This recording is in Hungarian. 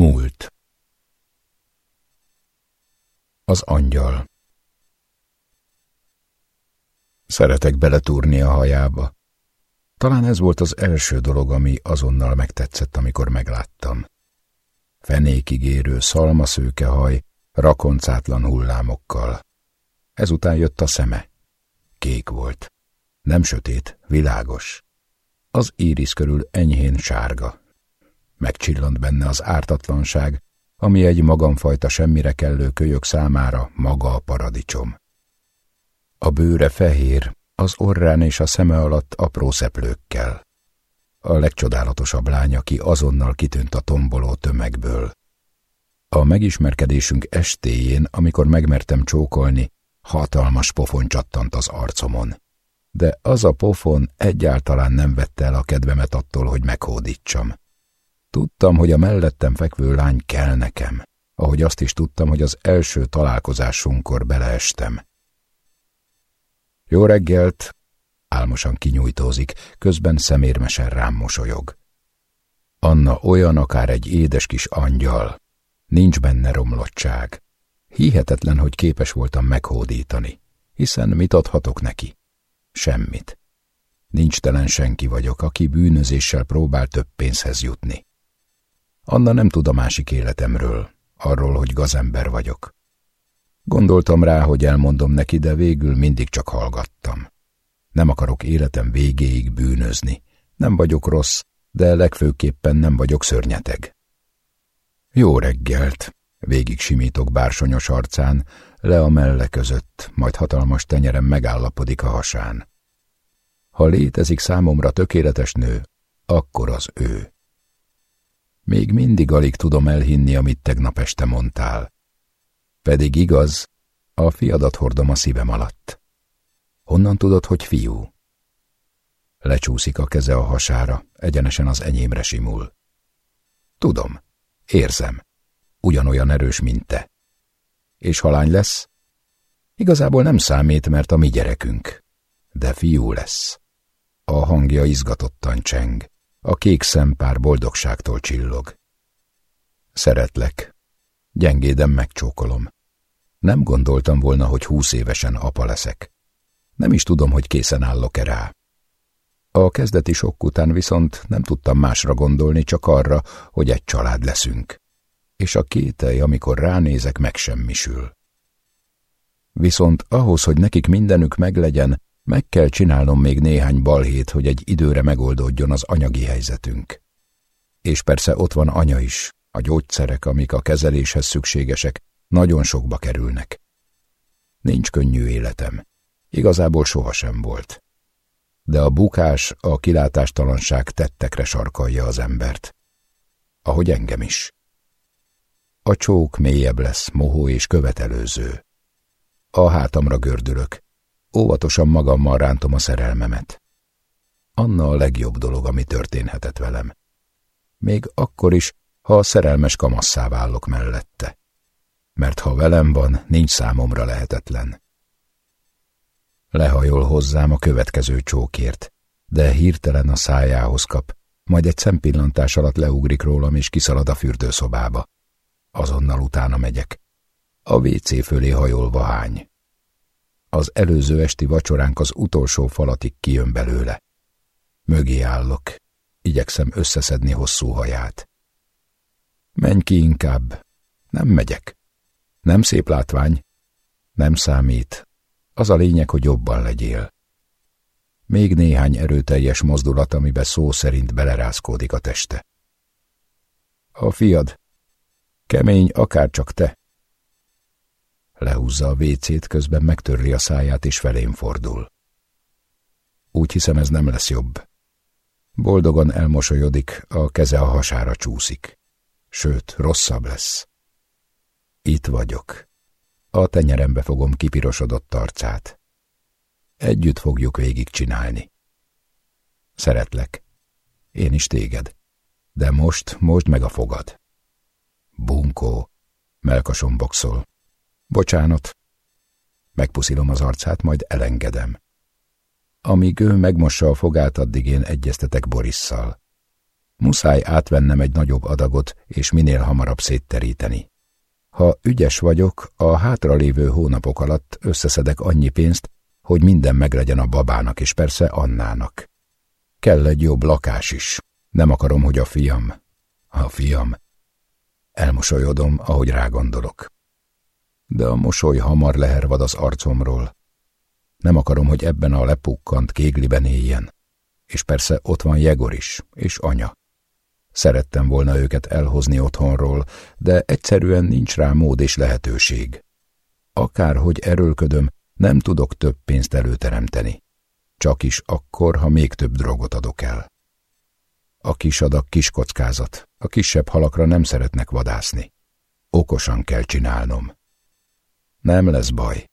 Múlt Az angyal Szeretek beletúrni a hajába. Talán ez volt az első dolog, ami azonnal megtetszett, amikor megláttam. Fenékig szalmaszőke haj, rakoncátlan hullámokkal. Ezután jött a szeme. Kék volt. Nem sötét, világos. Az íris körül enyhén sárga. Megcsillant benne az ártatlanság, ami egy magamfajta semmire kellő kölyök számára maga a paradicsom. A bőre fehér, az orrán és a szeme alatt apró szeplőkkel. A legcsodálatosabb lány, aki azonnal kitűnt a tomboló tömegből. A megismerkedésünk estéjén, amikor megmertem csókolni, hatalmas pofon csattant az arcomon. De az a pofon egyáltalán nem vette el a kedvemet attól, hogy meghódítsam. Tudtam, hogy a mellettem fekvő lány kell nekem, ahogy azt is tudtam, hogy az első találkozásunkkor beleestem. Jó reggelt! Álmosan kinyújtózik, közben szemérmesen rám mosolyog. Anna olyan akár egy édes kis angyal. Nincs benne romlottság. Hihetetlen, hogy képes voltam meghódítani, hiszen mit adhatok neki? Semmit. Nincs telen senki vagyok, aki bűnözéssel próbál több pénzhez jutni. Anna nem tud a másik életemről, arról, hogy gazember vagyok. Gondoltam rá, hogy elmondom neki, de végül mindig csak hallgattam. Nem akarok életem végéig bűnözni. Nem vagyok rossz, de legfőképpen nem vagyok szörnyeteg. Jó reggelt! Végig simítok bársonyos arcán, le a melle között, majd hatalmas tenyerem megállapodik a hasán. Ha létezik számomra tökéletes nő, akkor az ő. Még mindig alig tudom elhinni, amit tegnap este mondtál. Pedig igaz, a fiadat hordom a szívem alatt. Honnan tudod, hogy fiú? Lecsúszik a keze a hasára, egyenesen az enyémre simul. Tudom, érzem, ugyanolyan erős, mint te. És halány lesz? Igazából nem számít, mert a mi gyerekünk. De fiú lesz. A hangja izgatottan cseng, a kék szempár boldogságtól csillog. Szeretlek, Gyengéden megcsókolom. Nem gondoltam volna, hogy húsz évesen apa leszek. Nem is tudom, hogy készen állok-e rá. A kezdeti sok után viszont nem tudtam másra gondolni, csak arra, hogy egy család leszünk. És a kételj, amikor ránézek, megsemmisül. Viszont ahhoz, hogy nekik mindenük meglegyen, meg kell csinálnom még néhány balhét, hogy egy időre megoldódjon az anyagi helyzetünk. És persze ott van anya is, a gyógyszerek, amik a kezeléshez szükségesek, nagyon sokba kerülnek. Nincs könnyű életem. Igazából sohasem volt. De a bukás, a kilátástalanság tettekre sarkalja az embert. Ahogy engem is. A csók mélyebb lesz, mohó és követelőző. A hátamra gördülök. Óvatosan magammal rántom a szerelmemet. Anna a legjobb dolog, ami történhetett velem. Még akkor is, ha a szerelmes kamasszá válok mellette. Mert ha velem van, nincs számomra lehetetlen. Lehajol hozzám a következő csókért, de hirtelen a szájához kap, majd egy szempillantás alatt leugrik rólam és kiszalad a fürdőszobába. Azonnal utána megyek. A WC fölé hajolva hány. Az előző esti vacsoránk az utolsó falatig kijön belőle. Mögé állok, igyekszem összeszedni hosszú haját. Menj ki inkább. Nem megyek. Nem szép látvány. Nem számít. Az a lényeg, hogy jobban legyél. Még néhány erőteljes mozdulat, amibe szó szerint belerázkódik a teste. A fiad. Kemény, akárcsak te. Lehúzza a vécét, közben megtörli a száját, és felém fordul. Úgy hiszem, ez nem lesz jobb. Boldogan elmosolyodik, a keze a hasára csúszik sőt, rosszabb lesz. Itt vagyok. A tenyerembe fogom kipirosodott arcát. Együtt fogjuk végigcsinálni. Szeretlek. Én is téged. De most, most meg a fogad. Bunkó. Melkasom boxol. Bocsánat. Megpuszilom az arcát, majd elengedem. Amíg ő megmossa a fogát, addig én egyeztetek Borisszal. Muszáj átvennem egy nagyobb adagot, és minél hamarabb szétteríteni. Ha ügyes vagyok, a hátralévő hónapok alatt összeszedek annyi pénzt, hogy minden meglegyen a babának, és persze Annának. Kell egy jobb lakás is. Nem akarom, hogy a fiam... A fiam... Elmosolyodom, ahogy rágondolok. De a mosoly hamar lehervad az arcomról. Nem akarom, hogy ebben a lepukkant kégliben éljen. És persze ott van Jegor is, és anya. Szerettem volna őket elhozni otthonról, de egyszerűen nincs rá mód és lehetőség. Akárhogy erőlködöm, nem tudok több pénzt előteremteni. Csak is akkor, ha még több drogot adok el. A kis adag kis kockázat, a kisebb halakra nem szeretnek vadászni. Okosan kell csinálnom. Nem lesz baj.